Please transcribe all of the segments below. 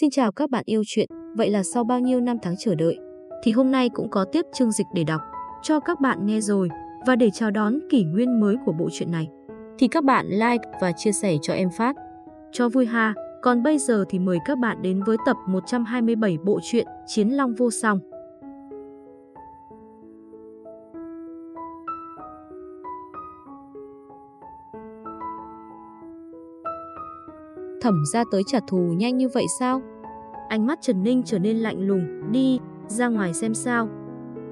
Xin chào các bạn yêu chuyện, vậy là sau bao nhiêu năm tháng chờ đợi, thì hôm nay cũng có tiếp chương dịch để đọc cho các bạn nghe rồi. Và để chào đón kỷ nguyên mới của bộ truyện này, thì các bạn like và chia sẻ cho em phát. Cho vui ha, còn bây giờ thì mời các bạn đến với tập 127 bộ truyện Chiến Long Vô Song. Thẩm ra tới trả thù nhanh như vậy sao? Ánh mắt Trần Ninh trở nên lạnh lùng, đi, ra ngoài xem sao.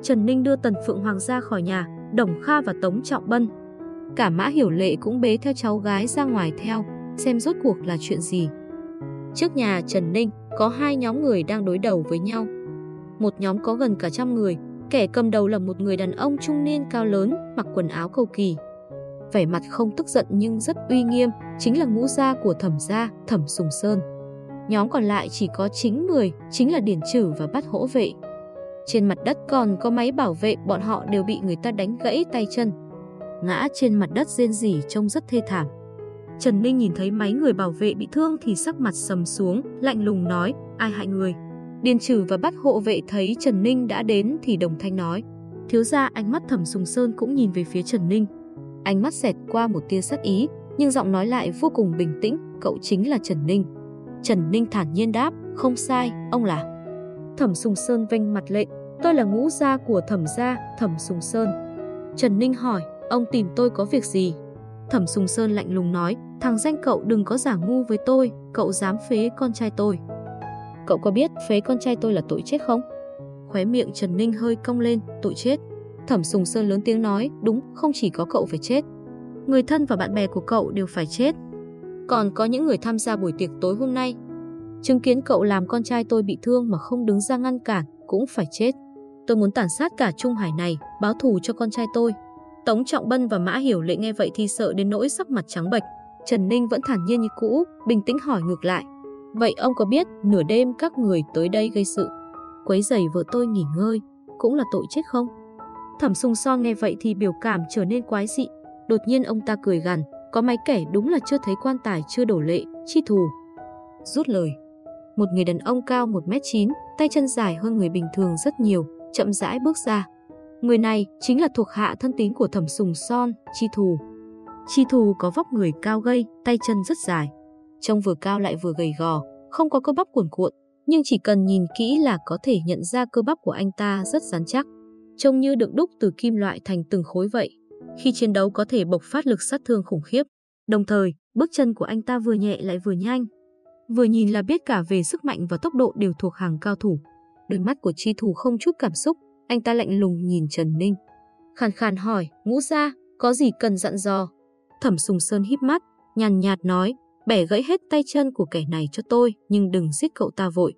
Trần Ninh đưa Tần Phượng Hoàng ra khỏi nhà, Đồng Kha và Tống Trọng Bân. Cả Mã Hiểu Lệ cũng bế theo cháu gái ra ngoài theo, xem rốt cuộc là chuyện gì. Trước nhà Trần Ninh có hai nhóm người đang đối đầu với nhau. Một nhóm có gần cả trăm người, kẻ cầm đầu là một người đàn ông trung niên cao lớn, mặc quần áo cầu kỳ. Vẻ mặt không tức giận nhưng rất uy nghiêm, chính là ngũ gia của thẩm gia, thẩm sùng sơn. Nhóm còn lại chỉ có chính người, chính là điển trừ và bắt hỗ vệ. Trên mặt đất còn có máy bảo vệ, bọn họ đều bị người ta đánh gãy tay chân. Ngã trên mặt đất rên rỉ trông rất thê thảm. Trần Ninh nhìn thấy mấy người bảo vệ bị thương thì sắc mặt sầm xuống, lạnh lùng nói, ai hại người. Điền trừ và bắt hộ vệ thấy Trần Ninh đã đến thì đồng thanh nói. Thiếu ra ánh mắt thẩm sùng sơn cũng nhìn về phía Trần Ninh. Ánh mắt xẹt qua một tia sắc ý, nhưng giọng nói lại vô cùng bình tĩnh, cậu chính là Trần Ninh. Trần Ninh thản nhiên đáp, không sai, ông là. Thẩm Sùng Sơn vênh mặt lệnh, tôi là ngũ gia của thẩm gia, thẩm Sùng Sơn. Trần Ninh hỏi, ông tìm tôi có việc gì? Thẩm Sùng Sơn lạnh lùng nói, thằng danh cậu đừng có giả ngu với tôi, cậu dám phế con trai tôi. Cậu có biết phế con trai tôi là tội chết không? Khóe miệng Trần Ninh hơi cong lên, tội chết. Thẩm Sùng Sơn lớn tiếng nói, đúng, không chỉ có cậu phải chết. Người thân và bạn bè của cậu đều phải chết. Còn có những người tham gia buổi tiệc tối hôm nay. Chứng kiến cậu làm con trai tôi bị thương mà không đứng ra ngăn cản, cũng phải chết. Tôi muốn tàn sát cả Trung Hải này, báo thù cho con trai tôi. Tống Trọng Bân và Mã Hiểu Lệ nghe vậy thì sợ đến nỗi sắc mặt trắng bệch. Trần Ninh vẫn thản nhiên như cũ, bình tĩnh hỏi ngược lại. Vậy ông có biết nửa đêm các người tới đây gây sự, quấy rầy vợ tôi nghỉ ngơi, cũng là tội chết không? Thẩm Sùng So nghe vậy thì biểu cảm trở nên quái dị. Đột nhiên ông ta cười gằn, có mấy kẻ đúng là chưa thấy quan tài chưa đổ lệ, chi thù. Rút lời. Một người đàn ông cao 1m9, tay chân dài hơn người bình thường rất nhiều, chậm rãi bước ra. Người này chính là thuộc hạ thân tín của Thẩm Sùng Son, Chi Thù. Chi Thù có vóc người cao gầy, tay chân rất dài. Trông vừa cao lại vừa gầy gò, không có cơ bắp cuồn cuộn, nhưng chỉ cần nhìn kỹ là có thể nhận ra cơ bắp của anh ta rất rắn chắc trông như được đúc từ kim loại thành từng khối vậy. Khi chiến đấu có thể bộc phát lực sát thương khủng khiếp. Đồng thời, bước chân của anh ta vừa nhẹ lại vừa nhanh. Vừa nhìn là biết cả về sức mạnh và tốc độ đều thuộc hàng cao thủ. Đôi mắt của chi thủ không chút cảm xúc, anh ta lạnh lùng nhìn Trần Ninh. Khàn khàn hỏi, ngũ gia, có gì cần dặn dò? Thẩm Sùng Sơn híp mắt, nhàn nhạt nói, bẻ gãy hết tay chân của kẻ này cho tôi, nhưng đừng giết cậu ta vội.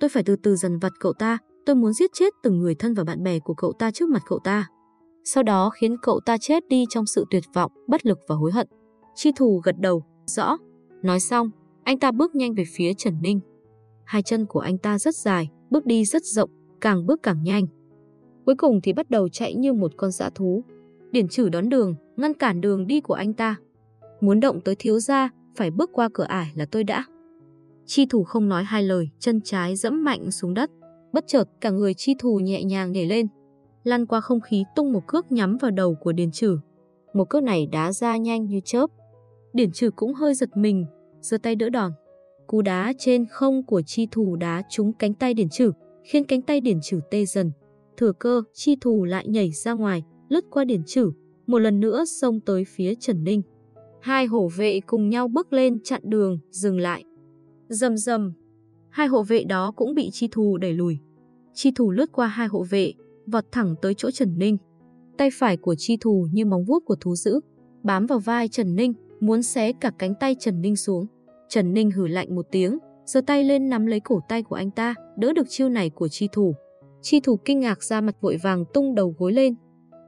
Tôi phải từ từ dần vặt cậu ta, Tôi muốn giết chết từng người thân và bạn bè của cậu ta trước mặt cậu ta. Sau đó khiến cậu ta chết đi trong sự tuyệt vọng, bất lực và hối hận. Chi thù gật đầu, rõ. Nói xong, anh ta bước nhanh về phía Trần Ninh. Hai chân của anh ta rất dài, bước đi rất rộng, càng bước càng nhanh. Cuối cùng thì bắt đầu chạy như một con dã thú. Điển trừ đón đường, ngăn cản đường đi của anh ta. Muốn động tới thiếu gia, phải bước qua cửa ải là tôi đã. Chi thủ không nói hai lời, chân trái dẫm mạnh xuống đất. Bất chợt cả người chi thù nhẹ nhàng nhảy lên, lăn qua không khí tung một cước nhắm vào đầu của Điền Trừ. Một cước này đá ra nhanh như chớp. Điền Trừ cũng hơi giật mình, giơ tay đỡ đòn. Cú đá trên không của chi thù đá trúng cánh tay Điền Trừ, khiến cánh tay Điền Trừ tê dần. Thừa cơ, chi thù lại nhảy ra ngoài, lướt qua Điền Trừ, một lần nữa xông tới phía Trần Ninh. Hai hổ vệ cùng nhau bước lên chặn đường, dừng lại. Rầm rầm, hai hộ vệ đó cũng bị chi thù đẩy lùi. Chi thù lướt qua hai hộ vệ, vọt thẳng tới chỗ Trần Ninh. Tay phải của chi thù như móng vuốt của thú dữ, bám vào vai Trần Ninh, muốn xé cả cánh tay Trần Ninh xuống. Trần Ninh hử lạnh một tiếng, giơ tay lên nắm lấy cổ tay của anh ta, đỡ được chiêu này của chi thù. Chi thù kinh ngạc ra mặt vội vàng tung đầu gối lên.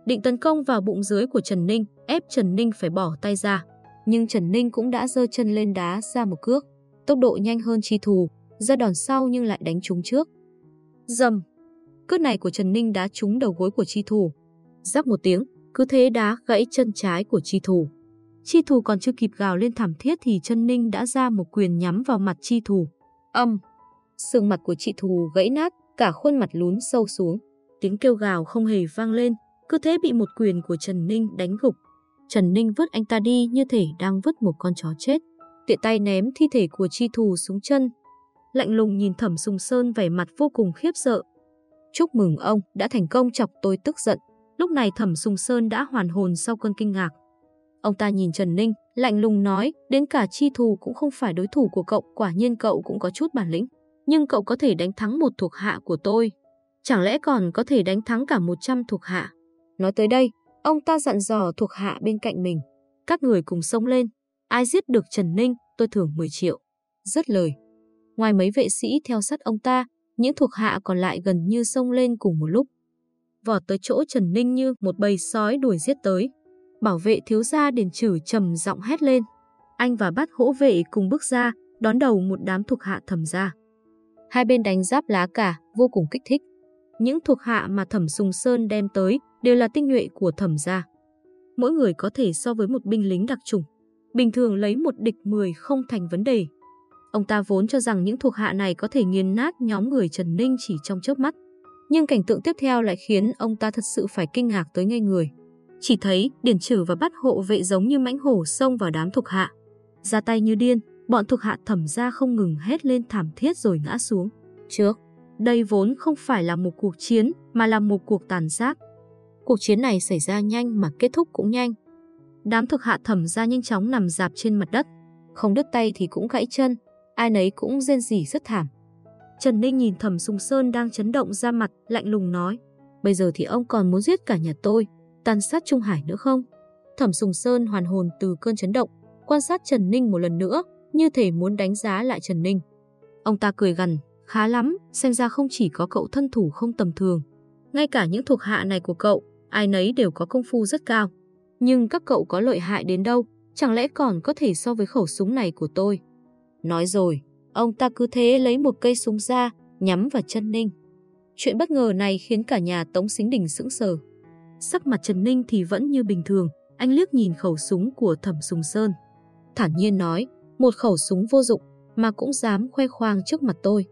Định tấn công vào bụng dưới của Trần Ninh, ép Trần Ninh phải bỏ tay ra. Nhưng Trần Ninh cũng đã giơ chân lên đá ra một cước. Tốc độ nhanh hơn chi thù, ra đòn sau nhưng lại đánh trúng trước. Dầm! Cước này của Trần Ninh đá trúng đầu gối của chi thủ. Rắc một tiếng, cứ thế đá gãy chân trái của chi thủ. Chi thủ còn chưa kịp gào lên thảm thiết thì Trần Ninh đã ra một quyền nhắm vào mặt chi thủ. Âm! Sương mặt của chị Thù gãy nát, cả khuôn mặt lún sâu xuống. Tiếng kêu gào không hề vang lên, cứ thế bị một quyền của Trần Ninh đánh gục. Trần Ninh vứt anh ta đi như thể đang vứt một con chó chết. Tiện tay ném thi thể của chi thù xuống chân. Lạnh lùng nhìn Thẩm Sùng Sơn vẻ mặt vô cùng khiếp sợ. Chúc mừng ông đã thành công chọc tôi tức giận. Lúc này Thẩm Sùng Sơn đã hoàn hồn sau cơn kinh ngạc. Ông ta nhìn Trần Ninh, lạnh lùng nói, đến cả chi thù cũng không phải đối thủ của cậu, quả nhiên cậu cũng có chút bản lĩnh. Nhưng cậu có thể đánh thắng một thuộc hạ của tôi. Chẳng lẽ còn có thể đánh thắng cả 100 thuộc hạ? Nói tới đây, ông ta dặn dò thuộc hạ bên cạnh mình. Các người cùng sông lên. Ai giết được Trần Ninh, tôi thưởng 10 triệu. Rất lời. Ngoài mấy vệ sĩ theo sát ông ta, những thuộc hạ còn lại gần như xông lên cùng một lúc. Vọt tới chỗ Trần Ninh như một bầy sói đuổi giết tới. Bảo vệ thiếu gia đền trừ trầm giọng hét lên. Anh và bắt hỗ vệ cùng bước ra, đón đầu một đám thuộc hạ thầm ra. Hai bên đánh giáp lá cả, vô cùng kích thích. Những thuộc hạ mà thẩm sùng sơn đem tới đều là tinh nhuệ của thẩm gia. Mỗi người có thể so với một binh lính đặc trùng. Bình thường lấy một địch 10 không thành vấn đề. Ông ta vốn cho rằng những thuộc hạ này có thể nghiền nát nhóm người Trần Ninh chỉ trong chớp mắt. Nhưng cảnh tượng tiếp theo lại khiến ông ta thật sự phải kinh ngạc tới ngây người. Chỉ thấy Điển Trử và bắt hộ vệ giống như mãnh hổ xông vào đám thuộc hạ. Ra tay như điên, bọn thuộc hạ thẩm ra không ngừng hét lên thảm thiết rồi ngã xuống. Trước, đây vốn không phải là một cuộc chiến mà là một cuộc tàn sát. Cuộc chiến này xảy ra nhanh mà kết thúc cũng nhanh. Đám thực hạ thẩm ra nhanh chóng nằm dạp trên mặt đất. Không đứt tay thì cũng gãy chân, ai nấy cũng rên rỉ rất thảm. Trần Ninh nhìn thẩm sùng sơn đang chấn động ra mặt, lạnh lùng nói. Bây giờ thì ông còn muốn giết cả nhà tôi, tàn sát Trung Hải nữa không? Thẩm sùng sơn hoàn hồn từ cơn chấn động, quan sát Trần Ninh một lần nữa, như thể muốn đánh giá lại Trần Ninh. Ông ta cười gằn, khá lắm, xem ra không chỉ có cậu thân thủ không tầm thường. Ngay cả những thuộc hạ này của cậu, ai nấy đều có công phu rất cao. Nhưng các cậu có lợi hại đến đâu, chẳng lẽ còn có thể so với khẩu súng này của tôi? Nói rồi, ông ta cứ thế lấy một cây súng ra, nhắm vào chân Ninh. Chuyện bất ngờ này khiến cả nhà Tống Xính Đình sững sờ. Sắc mặt Trần Ninh thì vẫn như bình thường, anh liếc nhìn khẩu súng của Thẩm Sùng Sơn. Thản nhiên nói, một khẩu súng vô dụng mà cũng dám khoe khoang trước mặt tôi.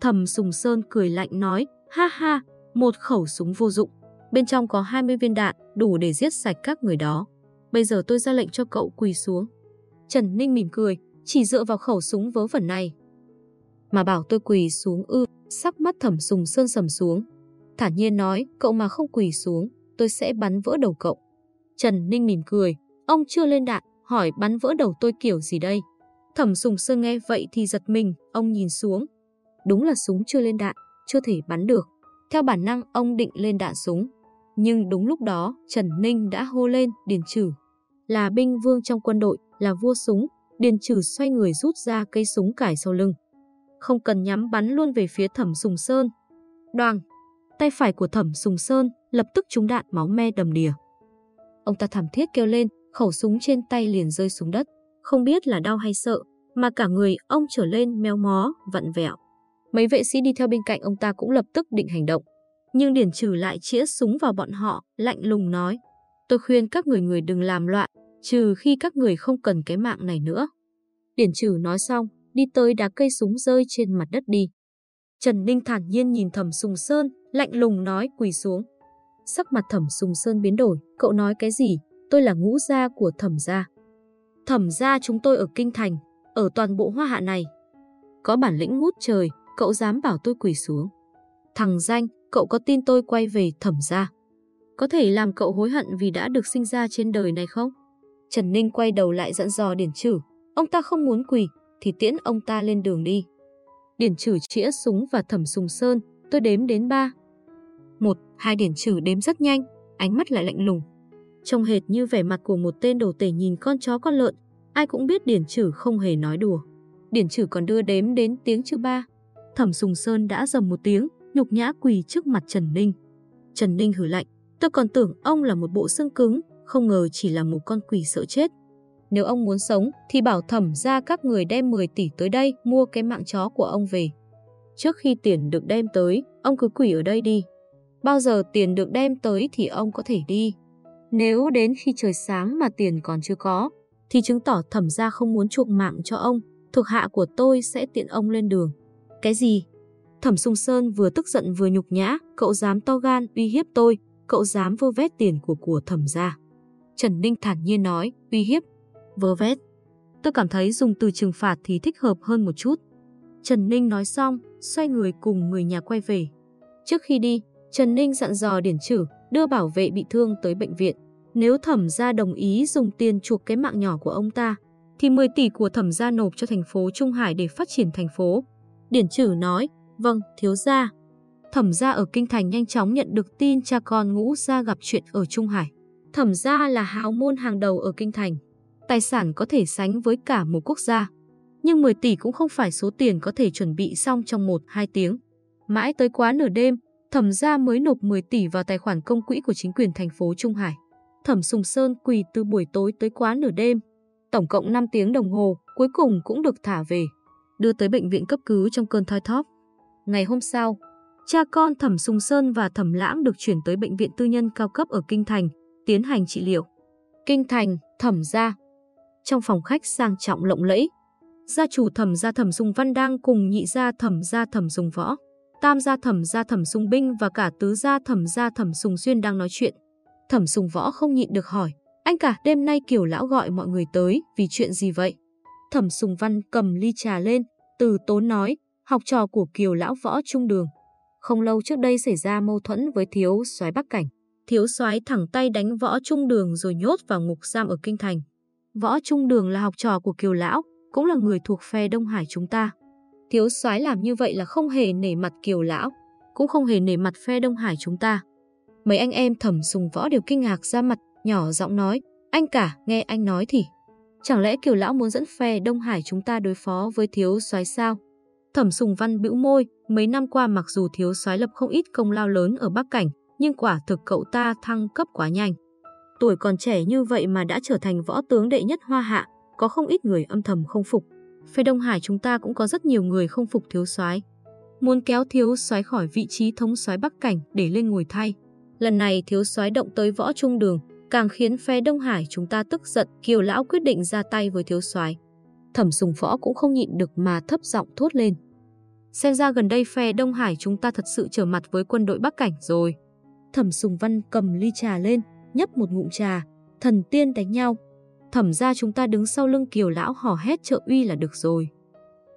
Thẩm Sùng Sơn cười lạnh nói, ha ha, một khẩu súng vô dụng. Bên trong có 20 viên đạn, đủ để giết sạch các người đó. Bây giờ tôi ra lệnh cho cậu quỳ xuống. Trần Ninh mỉm cười, chỉ dựa vào khẩu súng vớ vẩn này. Mà bảo tôi quỳ xuống ư, sắc mắt thẩm sùng sơn sầm xuống. Thản nhiên nói, cậu mà không quỳ xuống, tôi sẽ bắn vỡ đầu cậu. Trần Ninh mỉm cười, ông chưa lên đạn, hỏi bắn vỡ đầu tôi kiểu gì đây? Thẩm sùng sơn nghe vậy thì giật mình, ông nhìn xuống. Đúng là súng chưa lên đạn, chưa thể bắn được. Theo bản năng ông định lên đạn súng. Nhưng đúng lúc đó Trần Ninh đã hô lên Điền Trừ. Là binh vương trong quân đội, là vua súng, Điền Trừ xoay người rút ra cây súng cải sau lưng. Không cần nhắm bắn luôn về phía thẩm sùng sơn. Đoàng, tay phải của thẩm sùng sơn lập tức trúng đạn máu me đầm đìa. Ông ta thảm thiết kêu lên, khẩu súng trên tay liền rơi xuống đất. Không biết là đau hay sợ, mà cả người ông trở lên meo mó, vặn vẹo. Mấy vệ sĩ đi theo bên cạnh ông ta cũng lập tức định hành động. Nhưng Điển Trừ lại chĩa súng vào bọn họ, lạnh lùng nói. Tôi khuyên các người người đừng làm loạn, trừ khi các người không cần cái mạng này nữa. Điển Trừ nói xong, đi tới đá cây súng rơi trên mặt đất đi. Trần Ninh thản nhiên nhìn Thẩm Sùng Sơn, lạnh lùng nói quỳ xuống. Sắc mặt Thẩm Sùng Sơn biến đổi, cậu nói cái gì? Tôi là ngũ gia của Thẩm gia. Thẩm gia chúng tôi ở Kinh Thành, ở toàn bộ hoa hạ này. Có bản lĩnh ngút trời, cậu dám bảo tôi quỳ xuống. Thằng danh, cậu có tin tôi quay về thẩm gia? Có thể làm cậu hối hận vì đã được sinh ra trên đời này không? Trần Ninh quay đầu lại dẫn dò Điển Trử. Ông ta không muốn quỳ, thì tiễn ông ta lên đường đi. Điển Trử chĩa súng và thẩm sùng sơn, tôi đếm đến ba. Một, hai Điển Trử đếm rất nhanh, ánh mắt lại lạnh lùng. Trông hệt như vẻ mặt của một tên đồ tể nhìn con chó con lợn, ai cũng biết Điển Trử không hề nói đùa. Điển Trử còn đưa đếm đến tiếng chữ ba. Thẩm Sùng Sơn đã dầm một tiếng, nhục nhã quỳ trước mặt Trần Ninh. Trần Ninh hử lạnh, tôi còn tưởng ông là một bộ xương cứng, không ngờ chỉ là một con quỷ sợ chết. Nếu ông muốn sống thì bảo thẩm ra các người đem 10 tỷ tới đây mua cái mạng chó của ông về. Trước khi tiền được đem tới, ông cứ quỷ ở đây đi. Bao giờ tiền được đem tới thì ông có thể đi. Nếu đến khi trời sáng mà tiền còn chưa có, thì chứng tỏ thẩm ra không muốn chuộc mạng cho ông, thuộc hạ của tôi sẽ tiện ông lên đường. Cái gì? Thẩm Sung Sơn vừa tức giận vừa nhục nhã, cậu dám to gan uy hiếp tôi, cậu dám vô vét tiền của của thẩm gia. Trần Ninh thản nhiên nói, uy hiếp, vơ vét. Tôi cảm thấy dùng từ trừng phạt thì thích hợp hơn một chút. Trần Ninh nói xong, xoay người cùng người nhà quay về. Trước khi đi, Trần Ninh dặn dò Điển Trử đưa bảo vệ bị thương tới bệnh viện. Nếu thẩm gia đồng ý dùng tiền chuộc cái mạng nhỏ của ông ta, thì 10 tỷ của thẩm gia nộp cho thành phố Trung Hải để phát triển thành phố. Điển Trử nói, vâng, thiếu gia. Thẩm gia ở Kinh Thành nhanh chóng nhận được tin cha con ngũ gia gặp chuyện ở Trung Hải. Thẩm gia là hào môn hàng đầu ở Kinh Thành. Tài sản có thể sánh với cả một quốc gia. Nhưng 10 tỷ cũng không phải số tiền có thể chuẩn bị xong trong 1-2 tiếng. Mãi tới quá nửa đêm, thẩm gia mới nộp 10 tỷ vào tài khoản công quỹ của chính quyền thành phố Trung Hải. Thẩm Sùng Sơn quỳ từ buổi tối tới quá nửa đêm. Tổng cộng 5 tiếng đồng hồ, cuối cùng cũng được thả về. Đưa tới bệnh viện cấp cứu trong cơn thoi thóp. Ngày hôm sau, cha con Thẩm Sùng Sơn và Thẩm Lãng được chuyển tới bệnh viện tư nhân cao cấp ở Kinh Thành, tiến hành trị liệu. Kinh Thành, Thẩm gia. Trong phòng khách sang trọng lộng lẫy, gia chủ Thẩm gia Thẩm Dung Văn đang cùng nhị gia Thẩm gia Thẩm Dung Võ, tam gia Thẩm gia Thẩm Dung Binh và cả tứ gia Thẩm gia Thẩm Dung duyên đang nói chuyện. Thẩm Dung Võ không nhịn được hỏi, anh cả đêm nay Kiều lão gọi mọi người tới vì chuyện gì vậy? Thẩm Sùng Văn cầm ly trà lên, từ tốn nói, học trò của Kiều lão võ trung đường. Không lâu trước đây xảy ra mâu thuẫn với thiếu soái Bắc Cảnh. Thiếu soái thẳng tay đánh võ trung đường rồi nhốt vào ngục giam ở Kinh Thành. Võ trung đường là học trò của Kiều lão, cũng là người thuộc phe Đông Hải chúng ta. Thiếu soái làm như vậy là không hề nể mặt Kiều lão, cũng không hề nể mặt phe Đông Hải chúng ta. Mấy anh em thẩm sùng võ đều kinh ngạc ra mặt, nhỏ giọng nói, anh cả, nghe anh nói thì. Chẳng lẽ Kiều lão muốn dẫn phe Đông Hải chúng ta đối phó với thiếu soái sao? Thẩm Sùng Văn bĩu môi, mấy năm qua mặc dù thiếu soái lập không ít công lao lớn ở Bắc Cảnh, nhưng quả thực cậu ta thăng cấp quá nhanh. Tuổi còn trẻ như vậy mà đã trở thành võ tướng đệ nhất hoa hạ, có không ít người âm thầm không phục. Phe Đông Hải chúng ta cũng có rất nhiều người không phục thiếu soái, muốn kéo thiếu soái khỏi vị trí thống soái Bắc Cảnh để lên ngồi thay. Lần này thiếu soái động tới võ trung đường, càng khiến phe Đông Hải chúng ta tức giận, Kiều lão quyết định ra tay với thiếu soái. Thẩm Sùng Võ cũng không nhịn được mà thấp giọng thốt lên. Xem ra gần đây phe Đông Hải chúng ta thật sự trở mặt với quân đội Bắc Cảnh rồi. Thẩm Sùng Văn cầm ly trà lên, nhấp một ngụm trà, thần tiên đánh nhau. Thẩm ra chúng ta đứng sau lưng kiều lão hò hét trợ uy là được rồi.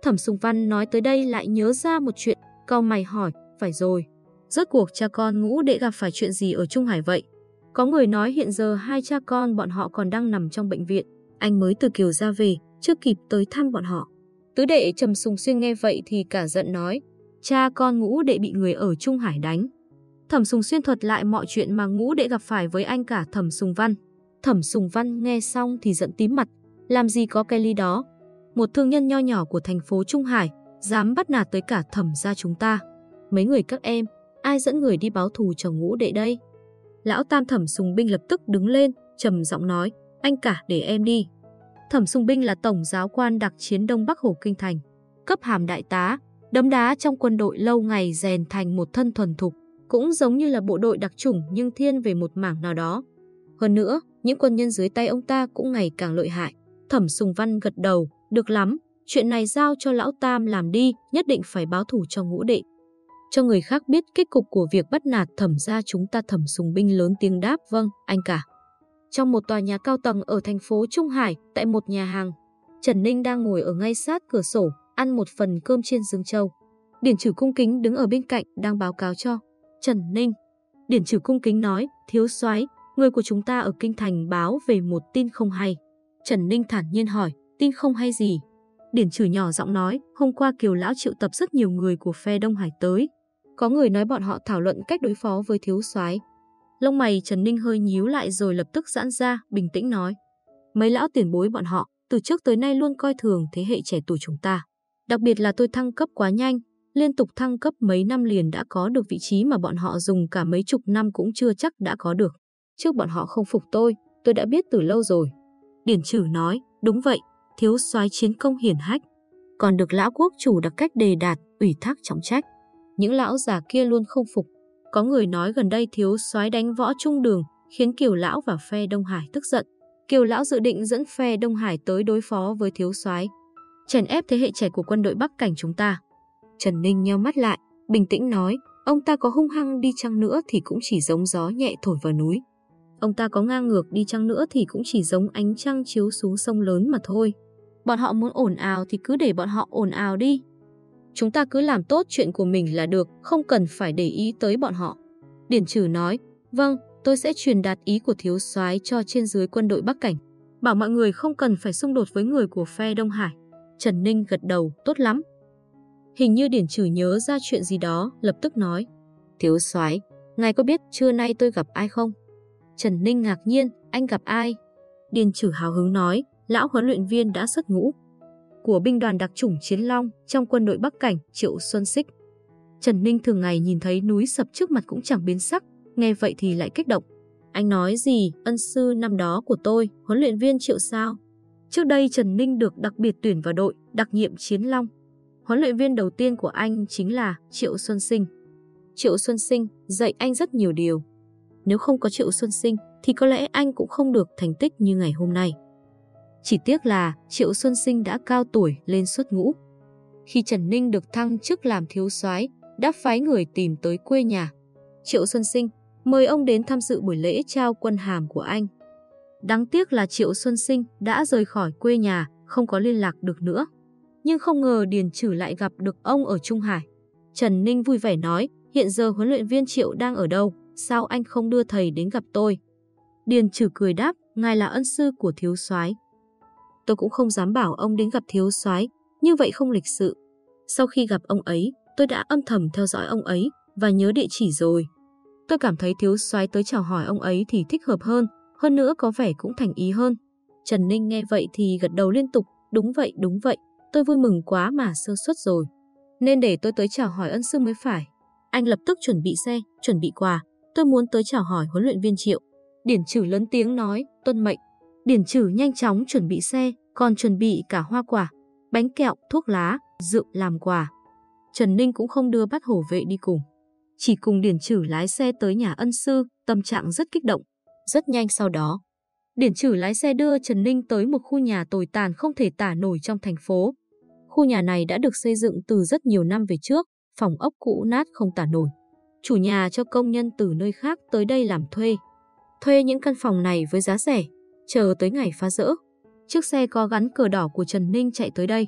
Thẩm Sùng Văn nói tới đây lại nhớ ra một chuyện, cao mày hỏi, phải rồi. Rốt cuộc cha con ngũ đệ gặp phải chuyện gì ở Trung Hải vậy? Có người nói hiện giờ hai cha con bọn họ còn đang nằm trong bệnh viện. Anh mới từ Kiều ra về, chưa kịp tới thăm bọn họ. Tứ đệ Trầm Sùng Xuyên nghe vậy thì cả giận nói, cha con ngũ đệ bị người ở Trung Hải đánh. Thẩm Sùng Xuyên thuật lại mọi chuyện mà ngũ đệ gặp phải với anh cả Thẩm Sùng Văn. Thẩm Sùng Văn nghe xong thì giận tím mặt, làm gì có cái ly đó. Một thương nhân nho nhỏ của thành phố Trung Hải, dám bắt nạt tới cả thẩm gia chúng ta. Mấy người các em, ai dẫn người đi báo thù cho ngũ đệ đây? Lão Tam Thẩm Sùng Binh lập tức đứng lên, trầm giọng nói, anh cả để em đi. Thẩm Sùng Binh là tổng giáo quan đặc chiến Đông Bắc Hồ Kinh Thành, cấp hàm đại tá, đấm đá trong quân đội lâu ngày rèn thành một thân thuần thục, cũng giống như là bộ đội đặc chủng nhưng thiên về một mảng nào đó. Hơn nữa, những quân nhân dưới tay ông ta cũng ngày càng lợi hại. Thẩm Sùng Văn gật đầu, được lắm, chuyện này giao cho lão Tam làm đi, nhất định phải báo thủ cho ngũ đệ. Cho người khác biết kết cục của việc bắt nạt thẩm gia chúng ta thẩm sùng binh lớn tiếng đáp vâng, anh cả. Trong một tòa nhà cao tầng ở thành phố Trung Hải, tại một nhà hàng, Trần Ninh đang ngồi ở ngay sát cửa sổ, ăn một phần cơm chiên dương châu. Điển trừ cung kính đứng ở bên cạnh đang báo cáo cho. Trần Ninh. Điển trừ cung kính nói, thiếu soái người của chúng ta ở Kinh Thành báo về một tin không hay. Trần Ninh thản nhiên hỏi, tin không hay gì? Điển trừ nhỏ giọng nói, hôm qua Kiều Lão triệu tập rất nhiều người của phe Đông Hải tới. Có người nói bọn họ thảo luận cách đối phó với thiếu soái Lông mày Trần Ninh hơi nhíu lại rồi lập tức giãn ra, bình tĩnh nói. Mấy lão tiền bối bọn họ, từ trước tới nay luôn coi thường thế hệ trẻ tuổi chúng ta. Đặc biệt là tôi thăng cấp quá nhanh, liên tục thăng cấp mấy năm liền đã có được vị trí mà bọn họ dùng cả mấy chục năm cũng chưa chắc đã có được. Trước bọn họ không phục tôi, tôi đã biết từ lâu rồi. Điển trừ nói, đúng vậy, thiếu soái chiến công hiển hách. Còn được lão quốc chủ đặc cách đề đạt, ủy thác trọng trách. Những lão già kia luôn không phục, có người nói gần đây thiếu soái đánh võ trung đường, khiến Kiều Lão và phe Đông Hải tức giận. Kiều Lão dự định dẫn phe Đông Hải tới đối phó với thiếu soái, chèn ép thế hệ trẻ của quân đội Bắc Cảnh chúng ta. Trần Ninh nheo mắt lại, bình tĩnh nói, ông ta có hung hăng đi chăng nữa thì cũng chỉ giống gió nhẹ thổi vào núi. Ông ta có ngang ngược đi chăng nữa thì cũng chỉ giống ánh trăng chiếu xuống sông lớn mà thôi. Bọn họ muốn ồn ào thì cứ để bọn họ ồn ào đi. Chúng ta cứ làm tốt chuyện của mình là được, không cần phải để ý tới bọn họ. Điển trừ nói, vâng, tôi sẽ truyền đạt ý của thiếu soái cho trên dưới quân đội Bắc Cảnh. Bảo mọi người không cần phải xung đột với người của phe Đông Hải. Trần Ninh gật đầu, tốt lắm. Hình như Điển trừ nhớ ra chuyện gì đó, lập tức nói. Thiếu soái, ngài có biết trưa nay tôi gặp ai không? Trần Ninh ngạc nhiên, anh gặp ai? Điền trừ hào hứng nói, lão huấn luyện viên đã xuất ngũ. Của binh đoàn đặc chủng Chiến Long trong quân đội Bắc Cảnh, Triệu Xuân Xích. Trần Ninh thường ngày nhìn thấy núi sập trước mặt cũng chẳng biến sắc, nghe vậy thì lại kích động. Anh nói gì, ân sư năm đó của tôi, huấn luyện viên Triệu sao? Trước đây Trần Ninh được đặc biệt tuyển vào đội, đặc nhiệm Chiến Long. Huấn luyện viên đầu tiên của anh chính là Triệu Xuân Sinh. Triệu Xuân Sinh dạy anh rất nhiều điều. Nếu không có Triệu Xuân Sinh thì có lẽ anh cũng không được thành tích như ngày hôm nay. Chỉ tiếc là Triệu Xuân Sinh đã cao tuổi lên xuất ngũ. Khi Trần Ninh được thăng chức làm thiếu soái, đã phái người tìm tới quê nhà. Triệu Xuân Sinh mời ông đến tham dự buổi lễ trao quân hàm của anh. Đáng tiếc là Triệu Xuân Sinh đã rời khỏi quê nhà, không có liên lạc được nữa. Nhưng không ngờ Điền Trử lại gặp được ông ở Trung Hải. Trần Ninh vui vẻ nói, hiện giờ huấn luyện viên Triệu đang ở đâu, sao anh không đưa thầy đến gặp tôi? Điền Trử cười đáp, ngài là ân sư của thiếu soái. Tôi cũng không dám bảo ông đến gặp thiếu soái, như vậy không lịch sự. Sau khi gặp ông ấy, tôi đã âm thầm theo dõi ông ấy và nhớ địa chỉ rồi. Tôi cảm thấy thiếu soái tới chào hỏi ông ấy thì thích hợp hơn, hơn nữa có vẻ cũng thành ý hơn. Trần Ninh nghe vậy thì gật đầu liên tục, đúng vậy, đúng vậy, tôi vui mừng quá mà sơ suất rồi. Nên để tôi tới chào hỏi ân sư mới phải. Anh lập tức chuẩn bị xe, chuẩn bị quà, tôi muốn tới chào hỏi huấn luyện viên Triệu. Điển trừ lớn tiếng nói, tuân mệnh. Điển trừ nhanh chóng chuẩn bị xe, còn chuẩn bị cả hoa quả, bánh kẹo, thuốc lá, rượu làm quà. Trần Ninh cũng không đưa bắt hổ vệ đi cùng. Chỉ cùng Điển trừ lái xe tới nhà ân sư, tâm trạng rất kích động. Rất nhanh sau đó, Điển trừ lái xe đưa Trần Ninh tới một khu nhà tồi tàn không thể tả nổi trong thành phố. Khu nhà này đã được xây dựng từ rất nhiều năm về trước, phòng ốc cũ nát không tả nổi. Chủ nhà cho công nhân từ nơi khác tới đây làm thuê. Thuê những căn phòng này với giá rẻ, chờ tới ngày phá rỡ. Chiếc xe có gắn cờ đỏ của Trần Ninh chạy tới đây,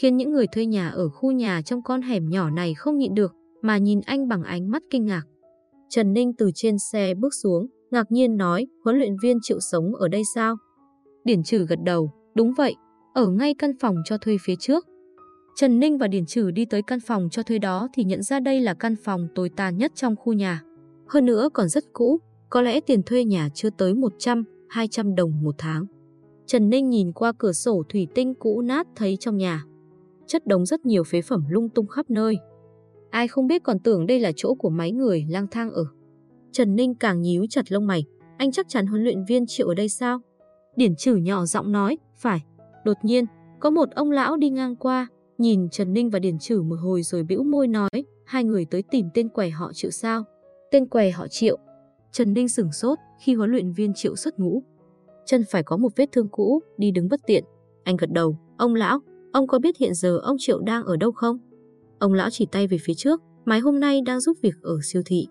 khiến những người thuê nhà ở khu nhà trong con hẻm nhỏ này không nhịn được mà nhìn anh bằng ánh mắt kinh ngạc. Trần Ninh từ trên xe bước xuống, ngạc nhiên nói, huấn luyện viên chịu sống ở đây sao? Điển trừ gật đầu, đúng vậy, ở ngay căn phòng cho thuê phía trước. Trần Ninh và Điển Trừ đi tới căn phòng cho thuê đó thì nhận ra đây là căn phòng tồi tàn nhất trong khu nhà. Hơn nữa còn rất cũ, có lẽ tiền thuê nhà chưa tới 100, 200 đồng một tháng. Trần Ninh nhìn qua cửa sổ thủy tinh cũ nát thấy trong nhà. Chất đống rất nhiều phế phẩm lung tung khắp nơi. Ai không biết còn tưởng đây là chỗ của mấy người lang thang ở. Trần Ninh càng nhíu chặt lông mày. Anh chắc chắn huấn luyện viên Triệu ở đây sao? Điển Trử nhỏ giọng nói, phải. Đột nhiên, có một ông lão đi ngang qua, nhìn Trần Ninh và Điển Trử một hồi rồi bĩu môi nói, hai người tới tìm tên quẻ họ Triệu sao? Tên quẻ họ Triệu. Trần Ninh sửng sốt khi huấn luyện viên Triệu xuất ngũ. Chân phải có một vết thương cũ, đi đứng bất tiện. Anh gật đầu, ông lão, ông có biết hiện giờ ông Triệu đang ở đâu không? Ông lão chỉ tay về phía trước, mái hôm nay đang giúp việc ở siêu thị.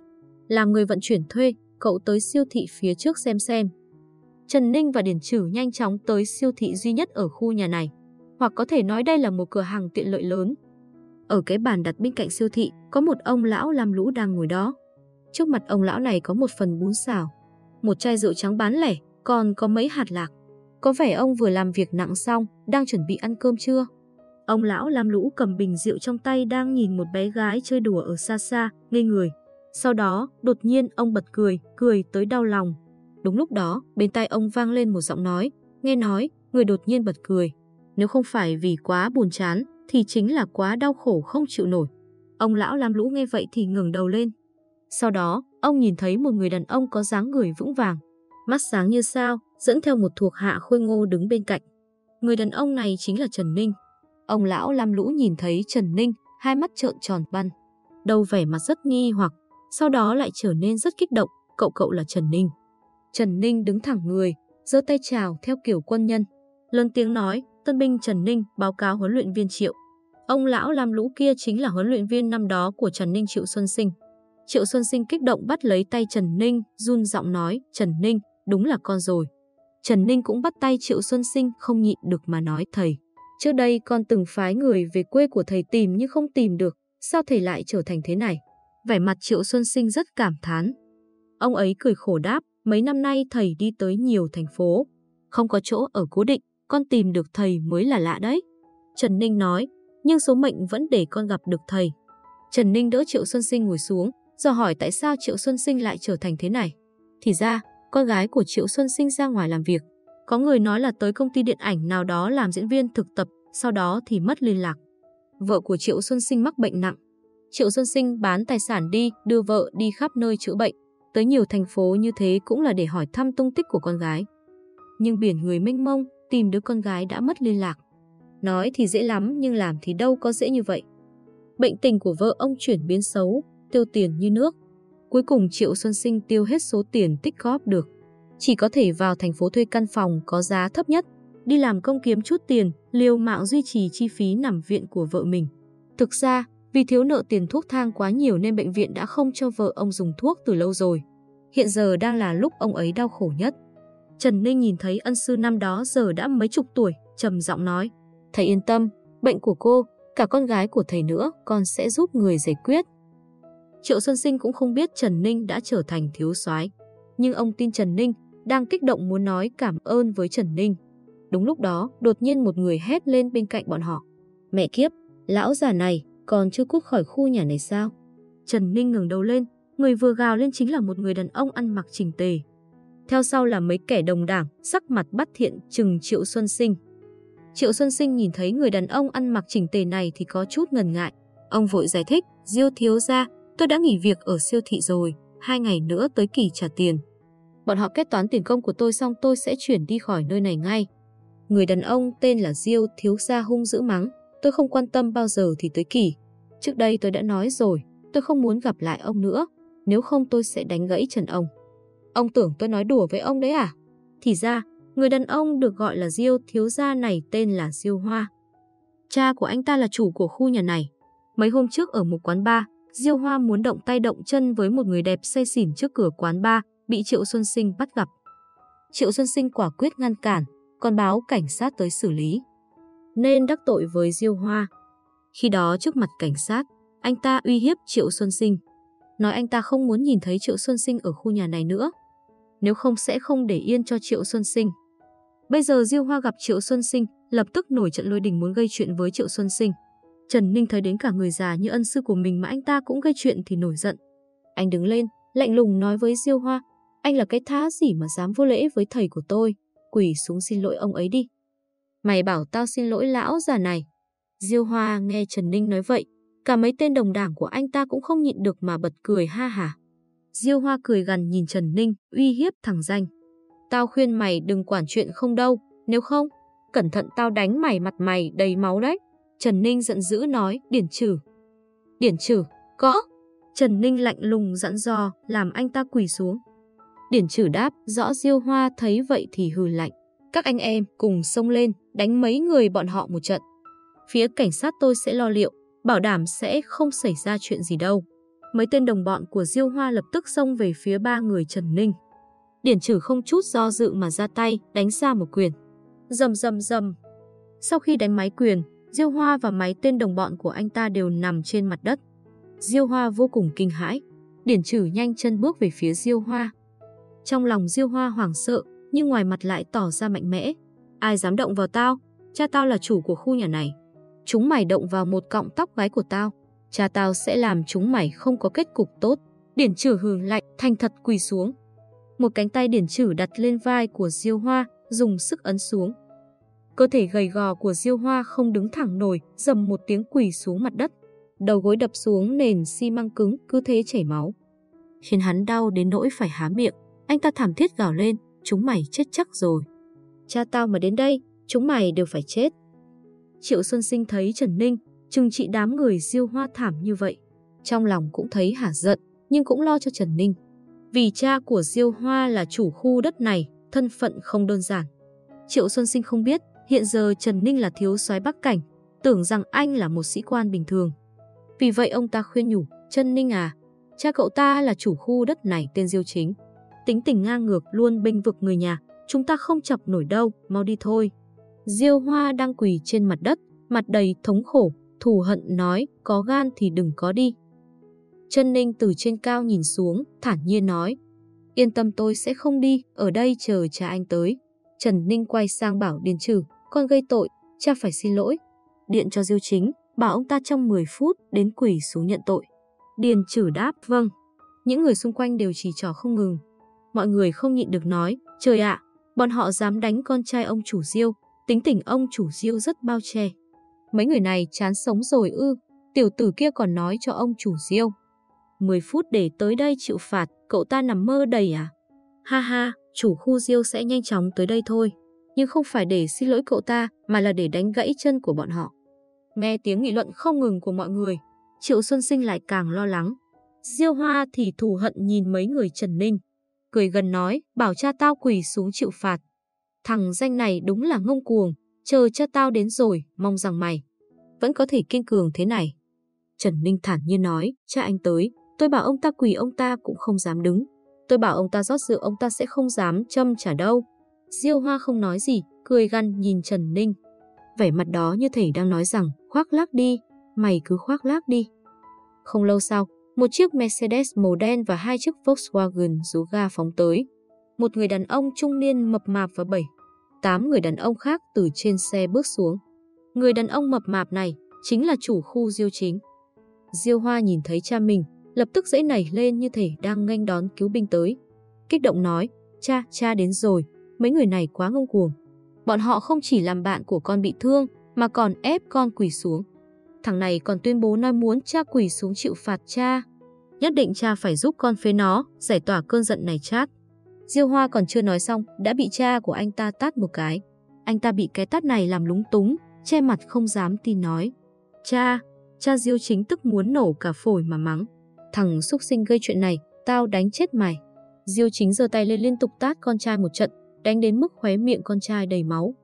Làm người vận chuyển thuê, cậu tới siêu thị phía trước xem xem. Trần Ninh và Điển Trử nhanh chóng tới siêu thị duy nhất ở khu nhà này. Hoặc có thể nói đây là một cửa hàng tiện lợi lớn. Ở cái bàn đặt bên cạnh siêu thị, có một ông lão làm lũ đang ngồi đó. Trước mặt ông lão này có một phần bún xào, một chai rượu trắng bán lẻ, còn có mấy hạt lạc. Có vẻ ông vừa làm việc nặng xong, đang chuẩn bị ăn cơm trưa. Ông lão làm Lũ cầm bình rượu trong tay đang nhìn một bé gái chơi đùa ở xa xa, ngây người. Sau đó, đột nhiên ông bật cười, cười tới đau lòng. Đúng lúc đó, bên tai ông vang lên một giọng nói, nghe nói, người đột nhiên bật cười. Nếu không phải vì quá buồn chán, thì chính là quá đau khổ không chịu nổi. Ông lão Lam Lũ nghe vậy thì ngừng đầu lên. Sau đó, ông nhìn thấy một người đàn ông có dáng người vững vàng, mắt sáng như sao, dẫn theo một thuộc hạ khôi ngô đứng bên cạnh. Người đàn ông này chính là Trần Ninh. Ông lão Lam Lũ nhìn thấy Trần Ninh, hai mắt trợn tròn băn. Đầu vẻ mặt rất nghi hoặc, sau đó lại trở nên rất kích động, cậu cậu là Trần Ninh. Trần Ninh đứng thẳng người, giơ tay chào theo kiểu quân nhân. Lớn tiếng nói, tân binh Trần Ninh báo cáo huấn luyện viên Triệu. Ông lão làm lũ kia chính là huấn luyện viên năm đó của Trần Ninh Triệu Xuân Sinh. Triệu Xuân Sinh kích động bắt lấy tay Trần Ninh, run giọng nói, Trần Ninh, đúng là con rồi. Trần Ninh cũng bắt tay Triệu Xuân Sinh không nhịn được mà nói thầy. Trước đây con từng phái người về quê của thầy tìm nhưng không tìm được, sao thầy lại trở thành thế này? Vẻ mặt Triệu Xuân Sinh rất cảm thán. Ông ấy cười khổ đáp, mấy năm nay thầy đi tới nhiều thành phố, không có chỗ ở cố định, con tìm được thầy mới là lạ đấy. Trần Ninh nói, nhưng số mệnh vẫn để con gặp được thầy. Trần Ninh đỡ Triệu Xuân Sinh ngồi xuống, do hỏi tại sao Triệu Xuân Sinh lại trở thành thế này. Thì ra, con gái của Triệu Xuân Sinh ra ngoài làm việc. Có người nói là tới công ty điện ảnh nào đó làm diễn viên thực tập, sau đó thì mất liên lạc. Vợ của Triệu Xuân Sinh mắc bệnh nặng. Triệu Xuân Sinh bán tài sản đi, đưa vợ đi khắp nơi chữa bệnh. Tới nhiều thành phố như thế cũng là để hỏi thăm tung tích của con gái. Nhưng biển người mênh mông, tìm đứa con gái đã mất liên lạc. Nói thì dễ lắm nhưng làm thì đâu có dễ như vậy. Bệnh tình của vợ ông chuyển biến xấu, tiêu tiền như nước. Cuối cùng Triệu Xuân Sinh tiêu hết số tiền tích góp được. Chỉ có thể vào thành phố thuê căn phòng có giá thấp nhất, đi làm công kiếm chút tiền, liều mạng duy trì chi phí nằm viện của vợ mình. Thực ra, vì thiếu nợ tiền thuốc thang quá nhiều nên bệnh viện đã không cho vợ ông dùng thuốc từ lâu rồi. Hiện giờ đang là lúc ông ấy đau khổ nhất. Trần Ninh nhìn thấy ân sư năm đó giờ đã mấy chục tuổi, trầm giọng nói. Thầy yên tâm, bệnh của cô, cả con gái của thầy nữa, con sẽ giúp người giải quyết. Triệu Xuân Sinh cũng không biết Trần Ninh đã trở thành thiếu soái, nhưng ông tin Trần Ninh đang kích động muốn nói cảm ơn với Trần Ninh. Đúng lúc đó, đột nhiên một người hét lên bên cạnh bọn họ. Mẹ kiếp, lão già này còn chưa cút khỏi khu nhà này sao? Trần Ninh ngừng đầu lên, người vừa gào lên chính là một người đàn ông ăn mặc chỉnh tề. Theo sau là mấy kẻ đồng đảng, sắc mặt bắt thiện chừng Triệu Xuân Sinh. Triệu Xuân Sinh nhìn thấy người đàn ông ăn mặc chỉnh tề này thì có chút ngần ngại. Ông vội giải thích, Diêu thiếu ra, tôi đã nghỉ việc ở siêu thị rồi, hai ngày nữa tới kỳ trả tiền. Bọn họ kết toán tiền công của tôi xong tôi sẽ chuyển đi khỏi nơi này ngay. Người đàn ông tên là Diêu thiếu gia hung dữ mắng, tôi không quan tâm bao giờ thì tới kỳ. Trước đây tôi đã nói rồi, tôi không muốn gặp lại ông nữa, nếu không tôi sẽ đánh gãy chân ông. Ông tưởng tôi nói đùa với ông đấy à? Thì ra, người đàn ông được gọi là Diêu thiếu gia này tên là Diêu Hoa. Cha của anh ta là chủ của khu nhà này. Mấy hôm trước ở một quán bar, Diêu Hoa muốn động tay động chân với một người đẹp say xỉn trước cửa quán bar, bị Triệu Xuân Sinh bắt gặp. Triệu Xuân Sinh quả quyết ngăn cản, còn báo cảnh sát tới xử lý. Nên đắc tội với Diêu Hoa. Khi đó trước mặt cảnh sát, anh ta uy hiếp Triệu Xuân Sinh. Nói anh ta không muốn nhìn thấy Triệu Xuân Sinh ở khu nhà này nữa. Nếu không sẽ không để yên cho Triệu Xuân Sinh. Bây giờ Diêu Hoa gặp Triệu Xuân Sinh, lập tức nổi trận lôi đình muốn gây chuyện với Triệu Xuân Sinh. Trần Ninh thấy đến cả người già như ân sư của mình mà anh ta cũng gây chuyện thì nổi giận. Anh đứng lên, lạnh lùng nói với Diêu Hoa, anh là cái thá gì mà dám vô lễ với thầy của tôi, quỳ xuống xin lỗi ông ấy đi. Mày bảo tao xin lỗi lão già này. Diêu Hoa nghe Trần Ninh nói vậy, cả mấy tên đồng đảng của anh ta cũng không nhịn được mà bật cười ha hả. Diêu Hoa cười gần nhìn Trần Ninh, uy hiếp thằng danh. Tao khuyên mày đừng quản chuyện không đâu, nếu không, cẩn thận tao đánh mày mặt mày đầy máu đấy. Trần Ninh giận dữ nói, điển trừ. Điển trừ, có. Trần Ninh lạnh lùng dặn dò, làm anh ta quỳ xuống. Điển trừ đáp, rõ Diêu Hoa thấy vậy thì hừ lạnh. Các anh em cùng xông lên, đánh mấy người bọn họ một trận. Phía cảnh sát tôi sẽ lo liệu, bảo đảm sẽ không xảy ra chuyện gì đâu. Mấy tên đồng bọn của Diêu Hoa lập tức xông về phía ba người Trần Ninh. Điển trừ không chút do dự mà ra tay, đánh ra một quyền. Dầm dầm dầm. Sau khi đánh máy quyền, Diêu Hoa và mấy tên đồng bọn của anh ta đều nằm trên mặt đất. Diêu Hoa vô cùng kinh hãi. Điển trừ nhanh chân bước về phía Diêu Hoa. Trong lòng Diêu Hoa hoảng sợ, nhưng ngoài mặt lại tỏ ra mạnh mẽ. Ai dám động vào tao? Cha tao là chủ của khu nhà này. Chúng mày động vào một cọng tóc gái của tao. Cha tao sẽ làm chúng mày không có kết cục tốt. Điển trừ hừ lạnh, thành thật quỳ xuống. Một cánh tay điển trừ đặt lên vai của Diêu Hoa, dùng sức ấn xuống. Cơ thể gầy gò của Diêu Hoa không đứng thẳng nổi, dầm một tiếng quỳ xuống mặt đất. Đầu gối đập xuống nền xi măng cứng, cứ thế chảy máu. Khiến hắn đau đến nỗi phải há miệng. Anh ta thảm thiết gào lên, chúng mày chết chắc rồi. Cha tao mà đến đây, chúng mày đều phải chết. Triệu Xuân Sinh thấy Trần Ninh, chừng trị đám người Diêu Hoa thảm như vậy. Trong lòng cũng thấy hả giận, nhưng cũng lo cho Trần Ninh. Vì cha của Diêu Hoa là chủ khu đất này, thân phận không đơn giản. Triệu Xuân Sinh không biết, hiện giờ Trần Ninh là thiếu soái Bắc Cảnh. tưởng rằng anh là một sĩ quan bình thường. Vì vậy ông ta khuyên nhủ, Trần Ninh à, cha cậu ta là chủ khu đất này tên Diêu Chính. Tính tình ngang ngược luôn bênh vực người nhà, chúng ta không chọc nổi đâu, mau đi thôi. Diêu Hoa đang quỳ trên mặt đất, mặt đầy thống khổ, thù hận nói, có gan thì đừng có đi. Trân Ninh từ trên cao nhìn xuống, thản nhiên nói, yên tâm tôi sẽ không đi, ở đây chờ cha anh tới. Trần Ninh quay sang bảo Điền Trừ, con gây tội, cha phải xin lỗi. Điện cho Diêu Chính, bảo ông ta trong 10 phút đến quỷ xuống nhận tội. Điền Trừ đáp vâng. Những người xung quanh đều chỉ trò không ngừng. Mọi người không nhịn được nói, trời ạ, bọn họ dám đánh con trai ông chủ Diêu, tính tình ông chủ Diêu rất bao che. Mấy người này chán sống rồi ư, tiểu tử kia còn nói cho ông chủ Diêu. 10 phút để tới đây chịu phạt, cậu ta nằm mơ đầy à? Ha ha, chủ khu Diêu sẽ nhanh chóng tới đây thôi. Nhưng không phải để xin lỗi cậu ta, mà là để đánh gãy chân của bọn họ. Nghe tiếng nghị luận không ngừng của mọi người, Triệu Xuân Sinh lại càng lo lắng. Diêu Hoa thì thù hận nhìn mấy người Trần Ninh. Cười gần nói, bảo cha tao quỳ xuống chịu phạt. Thằng danh này đúng là ngông cuồng, chờ cha tao đến rồi, mong rằng mày vẫn có thể kiên cường thế này. Trần Ninh thản nhiên nói, cha anh tới, tôi bảo ông ta quỳ ông ta cũng không dám đứng. Tôi bảo ông ta rót rượu ông ta sẽ không dám châm trả đâu. Diêu Hoa không nói gì, cười gằn nhìn Trần Ninh. Vẻ mặt đó như thể đang nói rằng, khoác lác đi, mày cứ khoác lác đi. Không lâu sau, một chiếc Mercedes màu đen và hai chiếc Volkswagen rú ga phóng tới. Một người đàn ông trung niên mập mạp và bảy, tám người đàn ông khác từ trên xe bước xuống. Người đàn ông mập mạp này chính là chủ khu Diêu chính. Diêu Hoa nhìn thấy cha mình, lập tức dãy nảy lên như thể đang nghênh đón cứu binh tới. Kích động nói, cha, cha đến rồi, mấy người này quá ngông cuồng. Bọn họ không chỉ làm bạn của con bị thương, mà còn ép con quỳ xuống. Thằng này còn tuyên bố nói muốn cha quỳ xuống chịu phạt cha. Nhất định cha phải giúp con phế nó, giải tỏa cơn giận này chát. Diêu Hoa còn chưa nói xong, đã bị cha của anh ta tát một cái. Anh ta bị cái tát này làm lúng túng, che mặt không dám tin nói. Cha, cha Diêu chính tức muốn nổ cả phổi mà mắng. Thằng xúc sinh gây chuyện này, tao đánh chết mày. Diêu chính giơ tay lên liên tục tát con trai một trận, đánh đến mức khóe miệng con trai đầy máu.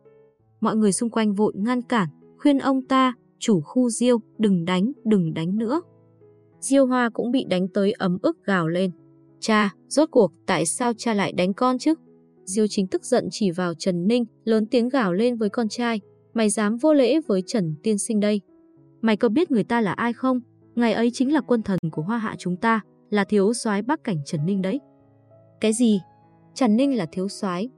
Mọi người xung quanh vội ngăn cản, khuyên ông ta, chủ khu Diêu, đừng đánh, đừng đánh nữa. Diêu Hoa cũng bị đánh tới ấm ức gào lên. Cha, rốt cuộc tại sao cha lại đánh con chứ? Diêu chính tức giận chỉ vào Trần Ninh, lớn tiếng gào lên với con trai. Mày dám vô lễ với Trần Tiên Sinh đây. Mày có biết người ta là ai không? Ngày ấy chính là quân thần của hoa hạ chúng ta, là thiếu soái bắc cảnh Trần Ninh đấy. Cái gì? Trần Ninh là thiếu soái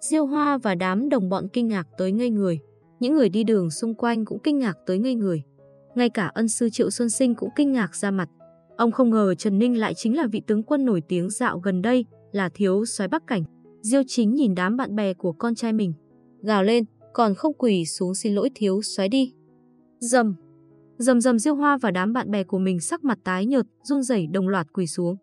Diêu Hoa và đám đồng bọn kinh ngạc tới ngây người. Những người đi đường xung quanh cũng kinh ngạc tới ngây người. Ngay cả ân sư Triệu Xuân Sinh cũng kinh ngạc ra mặt. Ông không ngờ Trần Ninh lại chính là vị tướng quân nổi tiếng dạo gần đây, là thiếu soái Bắc Cảnh. Diêu chính nhìn đám bạn bè của con trai mình. Gào lên, còn không quỳ xuống xin lỗi thiếu soái đi. Dầm. Dầm dầm Diêu Hoa và đám bạn bè của mình sắc mặt tái nhợt, run rẩy đồng loạt quỳ xuống.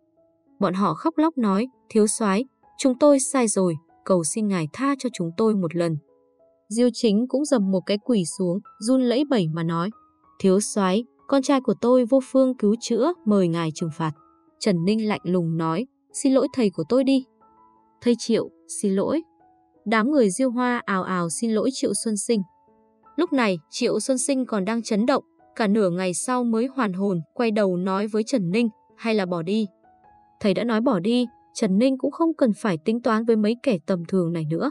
Bọn họ khóc lóc nói, thiếu soái, chúng tôi sai rồi, cầu xin ngài tha cho chúng tôi một lần. Diêu chính cũng dầm một cái quỷ xuống, run lẫy bẩy mà nói. Thiếu soái, con trai của tôi vô phương cứu chữa, mời ngài trừng phạt. Trần Ninh lạnh lùng nói, xin lỗi thầy của tôi đi. Thầy Triệu, xin lỗi. Đám người diêu hoa ào ào xin lỗi Triệu Xuân Sinh. Lúc này, Triệu Xuân Sinh còn đang chấn động, cả nửa ngày sau mới hoàn hồn, quay đầu nói với Trần Ninh, hay là bỏ đi. Thầy đã nói bỏ đi, Trần Ninh cũng không cần phải tính toán với mấy kẻ tầm thường này nữa.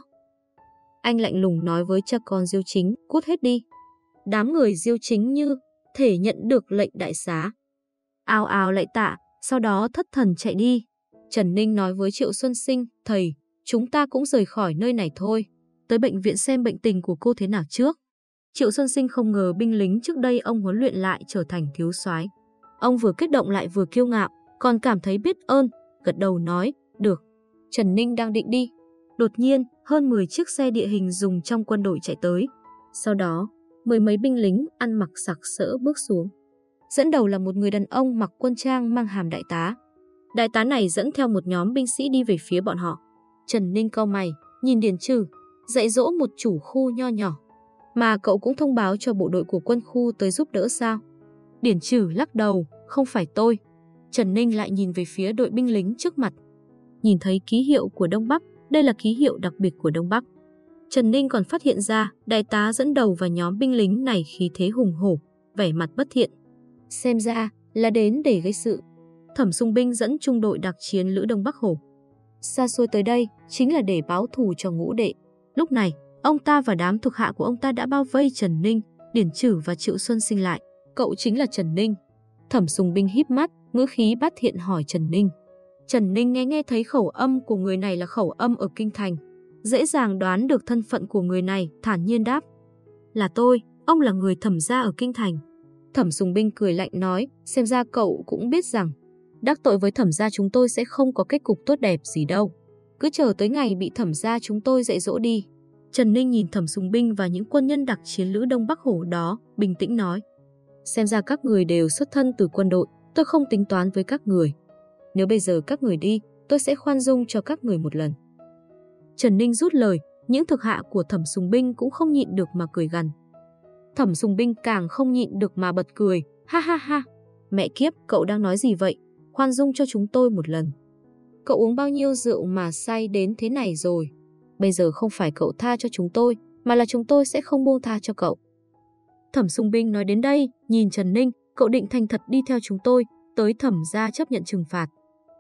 Anh lạnh lùng nói với cha con Diêu Chính, cút hết đi. Đám người Diêu Chính như thể nhận được lệnh đại xá. Ao ao lại tạ, sau đó thất thần chạy đi. Trần Ninh nói với Triệu Xuân Sinh, thầy, chúng ta cũng rời khỏi nơi này thôi. Tới bệnh viện xem bệnh tình của cô thế nào trước. Triệu Xuân Sinh không ngờ binh lính trước đây ông huấn luyện lại trở thành thiếu soái. Ông vừa kích động lại vừa kiêu ngạo, còn cảm thấy biết ơn, gật đầu nói, được. Trần Ninh đang định đi. Đột nhiên, hơn 10 chiếc xe địa hình dùng trong quân đội chạy tới. Sau đó, mười mấy binh lính ăn mặc sặc sỡ bước xuống. Dẫn đầu là một người đàn ông mặc quân trang mang hàm đại tá. Đại tá này dẫn theo một nhóm binh sĩ đi về phía bọn họ. Trần Ninh cau mày, nhìn Điền Trừ, dạy dỗ một chủ khu nho nhỏ. Mà cậu cũng thông báo cho bộ đội của quân khu tới giúp đỡ sao? Điển Trừ lắc đầu, không phải tôi. Trần Ninh lại nhìn về phía đội binh lính trước mặt. Nhìn thấy ký hiệu của Đông Bắc, đây là ký hiệu đặc biệt của Đông Bắc. Trần Ninh còn phát hiện ra đại tá dẫn đầu và nhóm binh lính này khí thế hùng hổ, vẻ mặt bất thiện. Xem ra là đến để gây sự. Thẩm Sung Binh dẫn trung đội đặc chiến Lữ Đông Bắc Hổ. Xa xôi tới đây chính là để báo thù cho ngũ đệ. Lúc này, ông ta và đám thuộc hạ của ông ta đã bao vây Trần Ninh, Điển Trử và Triệu Xuân Sinh lại. Cậu chính là Trần Ninh. Thẩm Sùng Binh híp mắt, ngữ khí bắt thiện hỏi Trần Ninh. Trần Ninh nghe nghe thấy khẩu âm của người này là khẩu âm ở Kinh Thành. Dễ dàng đoán được thân phận của người này, thản nhiên đáp. Là tôi, ông là người thẩm gia ở Kinh Thành. Thẩm Sùng Binh cười lạnh nói, xem ra cậu cũng biết rằng đắc tội với thẩm gia chúng tôi sẽ không có kết cục tốt đẹp gì đâu. Cứ chờ tới ngày bị thẩm gia chúng tôi dạy dỗ đi. Trần Ninh nhìn thẩm Sùng Binh và những quân nhân đặc chiến lữ Đông Bắc Hổ đó, bình tĩnh nói. Xem ra các người đều xuất thân từ quân đội, tôi không tính toán với các người. Nếu bây giờ các người đi, tôi sẽ khoan dung cho các người một lần. Trần Ninh rút lời, những thực hạ của Thẩm Sùng Binh cũng không nhịn được mà cười gằn. Thẩm Sùng Binh càng không nhịn được mà bật cười, ha ha ha, mẹ kiếp, cậu đang nói gì vậy? Khoan dung cho chúng tôi một lần. Cậu uống bao nhiêu rượu mà say đến thế này rồi? Bây giờ không phải cậu tha cho chúng tôi, mà là chúng tôi sẽ không buông tha cho cậu. Thẩm Sung Binh nói đến đây, nhìn Trần Ninh, cậu định thành thật đi theo chúng tôi, tới thẩm gia chấp nhận trừng phạt.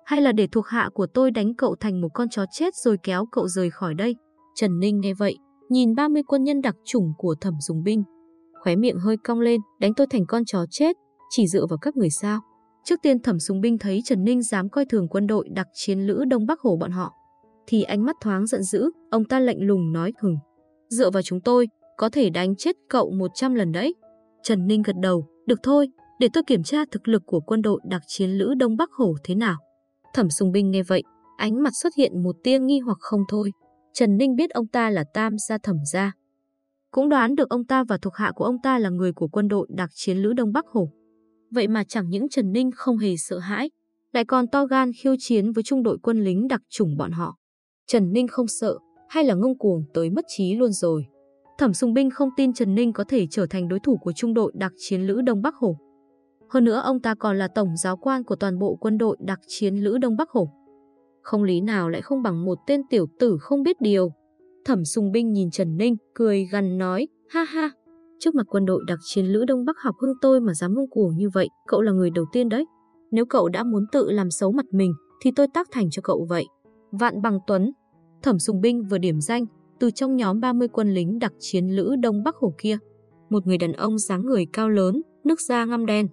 Hay là để thuộc hạ của tôi đánh cậu thành một con chó chết rồi kéo cậu rời khỏi đây? Trần Ninh nghe vậy, nhìn 30 quân nhân đặc chủng của thẩm dùng binh. Khóe miệng hơi cong lên, đánh tôi thành con chó chết, chỉ dựa vào các người sao. Trước tiên thẩm súng binh thấy Trần Ninh dám coi thường quân đội đặc chiến lữ Đông Bắc Hồ bọn họ. Thì ánh mắt thoáng giận dữ, ông ta lạnh lùng nói hừng. Dựa vào chúng tôi, có thể đánh chết cậu 100 lần đấy. Trần Ninh gật đầu, được thôi, để tôi kiểm tra thực lực của quân đội đặc chiến lữ Đông Bắc hồ thế nào. Thẩm Sùng Binh nghe vậy, ánh mặt xuất hiện một tia nghi hoặc không thôi. Trần Ninh biết ông ta là Tam gia thẩm gia. Cũng đoán được ông ta và thuộc hạ của ông ta là người của quân đội đặc chiến lữ Đông Bắc Hổ. Vậy mà chẳng những Trần Ninh không hề sợ hãi, lại còn to gan khiêu chiến với trung đội quân lính đặc chủng bọn họ. Trần Ninh không sợ, hay là ngông cuồng tới mất trí luôn rồi. Thẩm Sùng Binh không tin Trần Ninh có thể trở thành đối thủ của trung đội đặc chiến lữ Đông Bắc Hổ. Hơn nữa ông ta còn là tổng giáo quan của toàn bộ quân đội đặc chiến lữ Đông Bắc Hổ. Không lý nào lại không bằng một tên tiểu tử không biết điều. Thẩm Sùng Binh nhìn Trần Ninh, cười gằn nói, ha ha, trước mặt quân đội đặc chiến lữ Đông Bắc học hưng tôi mà dám ngông cuồng như vậy, cậu là người đầu tiên đấy. Nếu cậu đã muốn tự làm xấu mặt mình, thì tôi tác thành cho cậu vậy. Vạn Bằng Tuấn, Thẩm Sùng Binh vừa điểm danh, từ trong nhóm 30 quân lính đặc chiến lữ Đông Bắc hồ kia. Một người đàn ông dáng người cao lớn, nước da ngăm đen.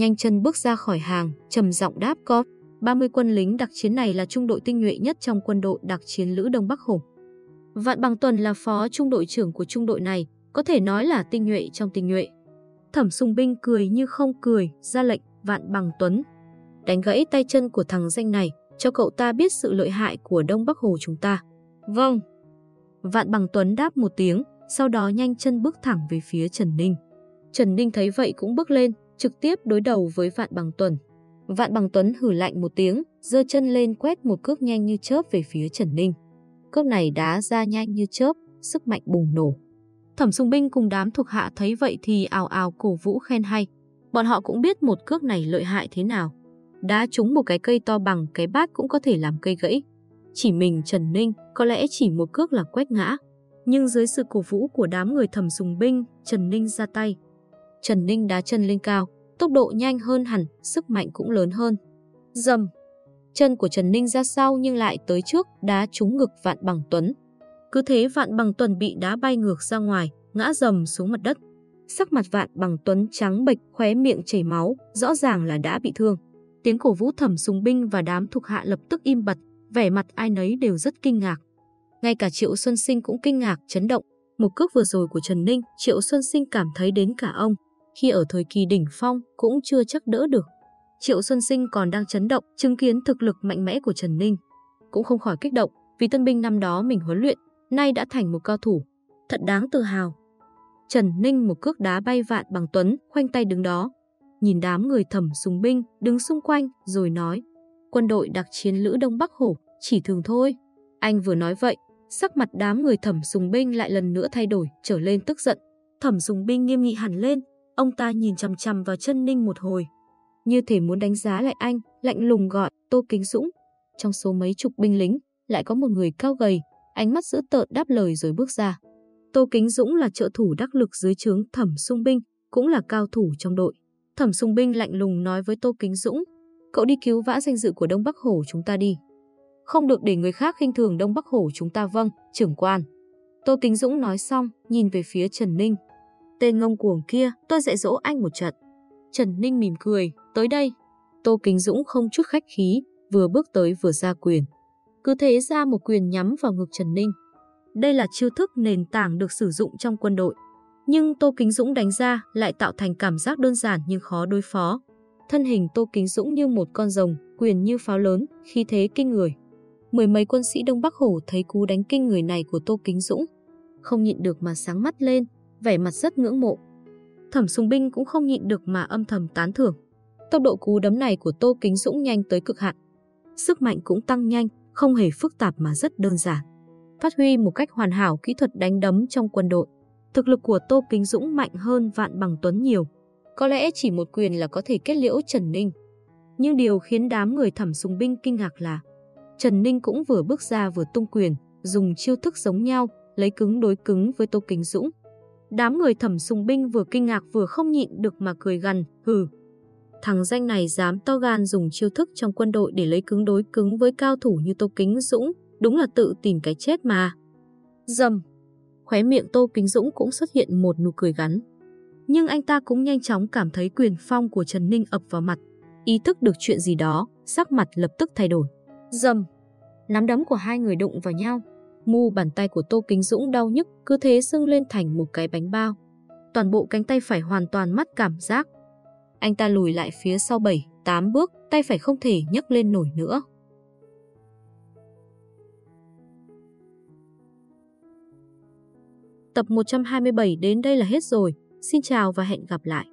Nhanh chân bước ra khỏi hàng, trầm giọng đáp có. 30 quân lính đặc chiến này là trung đội tinh nhuệ nhất trong quân đội đặc chiến lữ Đông Bắc Hùng. Vạn Bằng Tuần là phó trung đội trưởng của trung đội này, có thể nói là tinh nhuệ trong tinh nhuệ. Thẩm Sùng Binh cười như không cười, ra lệnh Vạn Bằng Tuấn. Đánh gãy tay chân của thằng danh này, cho cậu ta biết sự lợi hại của Đông Bắc Hồ chúng ta. Vâng. Vạn Bằng Tuấn đáp một tiếng, sau đó nhanh chân bước thẳng về phía Trần Ninh. Trần Ninh thấy vậy cũng bước lên, trực tiếp đối đầu với Vạn Bằng Tuấn. Vạn Bằng Tuấn hử lạnh một tiếng, giơ chân lên quét một cước nhanh như chớp về phía Trần Ninh. Cước này đá ra nhanh như chớp, sức mạnh bùng nổ. Thẩm Sùng Binh cùng đám thuộc hạ thấy vậy thì ào ào cổ vũ khen hay. Bọn họ cũng biết một cước này lợi hại thế nào. Đá trúng một cái cây to bằng cái bát cũng có thể làm cây gãy. Chỉ mình Trần Ninh có lẽ chỉ một cước là quét ngã. Nhưng dưới sự cổ vũ của đám người thẩm sùng binh, Trần Ninh ra tay. Trần Ninh đá chân lên cao, tốc độ nhanh hơn hẳn, sức mạnh cũng lớn hơn. Dầm! Chân của Trần Ninh ra sau nhưng lại tới trước, đá trúng ngực Vạn Bằng Tuấn. Cứ thế Vạn Bằng Tuấn bị đá bay ngược ra ngoài, ngã dầm xuống mặt đất. Sắc mặt Vạn Bằng Tuấn trắng bệch, khóe miệng chảy máu, rõ ràng là đã bị thương. Tiếng cổ vũ thẩm súng binh và đám thuộc hạ lập tức im bặt, vẻ mặt ai nấy đều rất kinh ngạc. Ngay cả Triệu Xuân Sinh cũng kinh ngạc, chấn động. Một cước vừa rồi của Trần Ninh, Triệu Xuân Sinh cảm thấy đến cả ông, khi ở thời kỳ đỉnh phong cũng chưa chắc đỡ được. Triệu Xuân Sinh còn đang chấn động, chứng kiến thực lực mạnh mẽ của Trần Ninh. Cũng không khỏi kích động, vì tân binh năm đó mình huấn luyện, nay đã thành một cao thủ. Thật đáng tự hào. Trần Ninh một cước đá bay vạn bằng Tuấn, khoanh tay đứng đó. Nhìn đám người thẩm súng binh đứng xung quanh rồi nói quân đội đặc chiến lữ Đông Bắc Hổ, chỉ thường thôi. Anh vừa nói vậy, sắc mặt đám người thẩm sùng binh lại lần nữa thay đổi, trở lên tức giận. Thẩm sùng binh nghiêm nghị hẳn lên, ông ta nhìn chằm chằm vào chân ninh một hồi. Như thể muốn đánh giá lại anh, lạnh lùng gọi, Tô Kính Dũng. Trong số mấy chục binh lính, lại có một người cao gầy, ánh mắt dữ tợn đáp lời rồi bước ra. Tô Kính Dũng là trợ thủ đắc lực dưới trướng Thẩm Sung Binh, cũng là cao thủ trong đội. Thẩm Sung Binh lạnh lùng nói với Tô Kính Dũng, cậu đi cứu vã danh dự của Đông Bắc Hổ chúng ta đi. Không được để người khác khinh thường Đông Bắc Hổ chúng ta vâng, trưởng quan. Tô Kính Dũng nói xong, nhìn về phía Trần Ninh. Tên ngông cuồng kia, tôi dạy dỗ anh một trận. Trần Ninh mỉm cười, tới đây. Tô Kính Dũng không chút khách khí, vừa bước tới vừa ra quyền. Cứ thế ra một quyền nhắm vào ngực Trần Ninh. Đây là chiêu thức nền tảng được sử dụng trong quân đội. Nhưng Tô Kính Dũng đánh ra lại tạo thành cảm giác đơn giản nhưng khó đối phó. Thân hình Tô Kính Dũng như một con rồng, quyền như pháo lớn, khí thế kinh người. Mười mấy quân sĩ Đông Bắc Hổ thấy cú đánh kinh người này của Tô Kính Dũng. Không nhịn được mà sáng mắt lên, vẻ mặt rất ngưỡng mộ. Thẩm Sùng Binh cũng không nhịn được mà âm thầm tán thưởng. Tốc độ cú đấm này của Tô Kính Dũng nhanh tới cực hạn. Sức mạnh cũng tăng nhanh, không hề phức tạp mà rất đơn giản. Phát huy một cách hoàn hảo kỹ thuật đánh đấm trong quân đội. Thực lực của Tô Kính Dũng mạnh hơn Vạn Bằng Tuấn nhiều. Có lẽ chỉ một quyền là có thể kết liễu Trần Ninh. Nhưng điều khiến đám người thẩm sùng binh kinh ngạc là Trần Ninh cũng vừa bước ra vừa tung quyền, dùng chiêu thức giống nhau, lấy cứng đối cứng với Tô Kính Dũng. Đám người thẩm sùng binh vừa kinh ngạc vừa không nhịn được mà cười gằn, hừ. Thằng danh này dám to gan dùng chiêu thức trong quân đội để lấy cứng đối cứng với cao thủ như Tô Kính Dũng, đúng là tự tìm cái chết mà. Dầm. Khóe miệng Tô Kính Dũng cũng xuất hiện một nụ cười gắn. Nhưng anh ta cũng nhanh chóng cảm thấy quyền phong của Trần Ninh ập vào mặt. Ý thức được chuyện gì đó, sắc mặt lập tức thay đổi. Dầm. Nắm đấm của hai người đụng vào nhau. Mu bàn tay của Tô Kính Dũng đau nhức, cứ thế sưng lên thành một cái bánh bao. Toàn bộ cánh tay phải hoàn toàn mất cảm giác. Anh ta lùi lại phía sau 7, 8 bước, tay phải không thể nhấc lên nổi nữa. Tập 127 đến đây là hết rồi. Xin chào và hẹn gặp lại.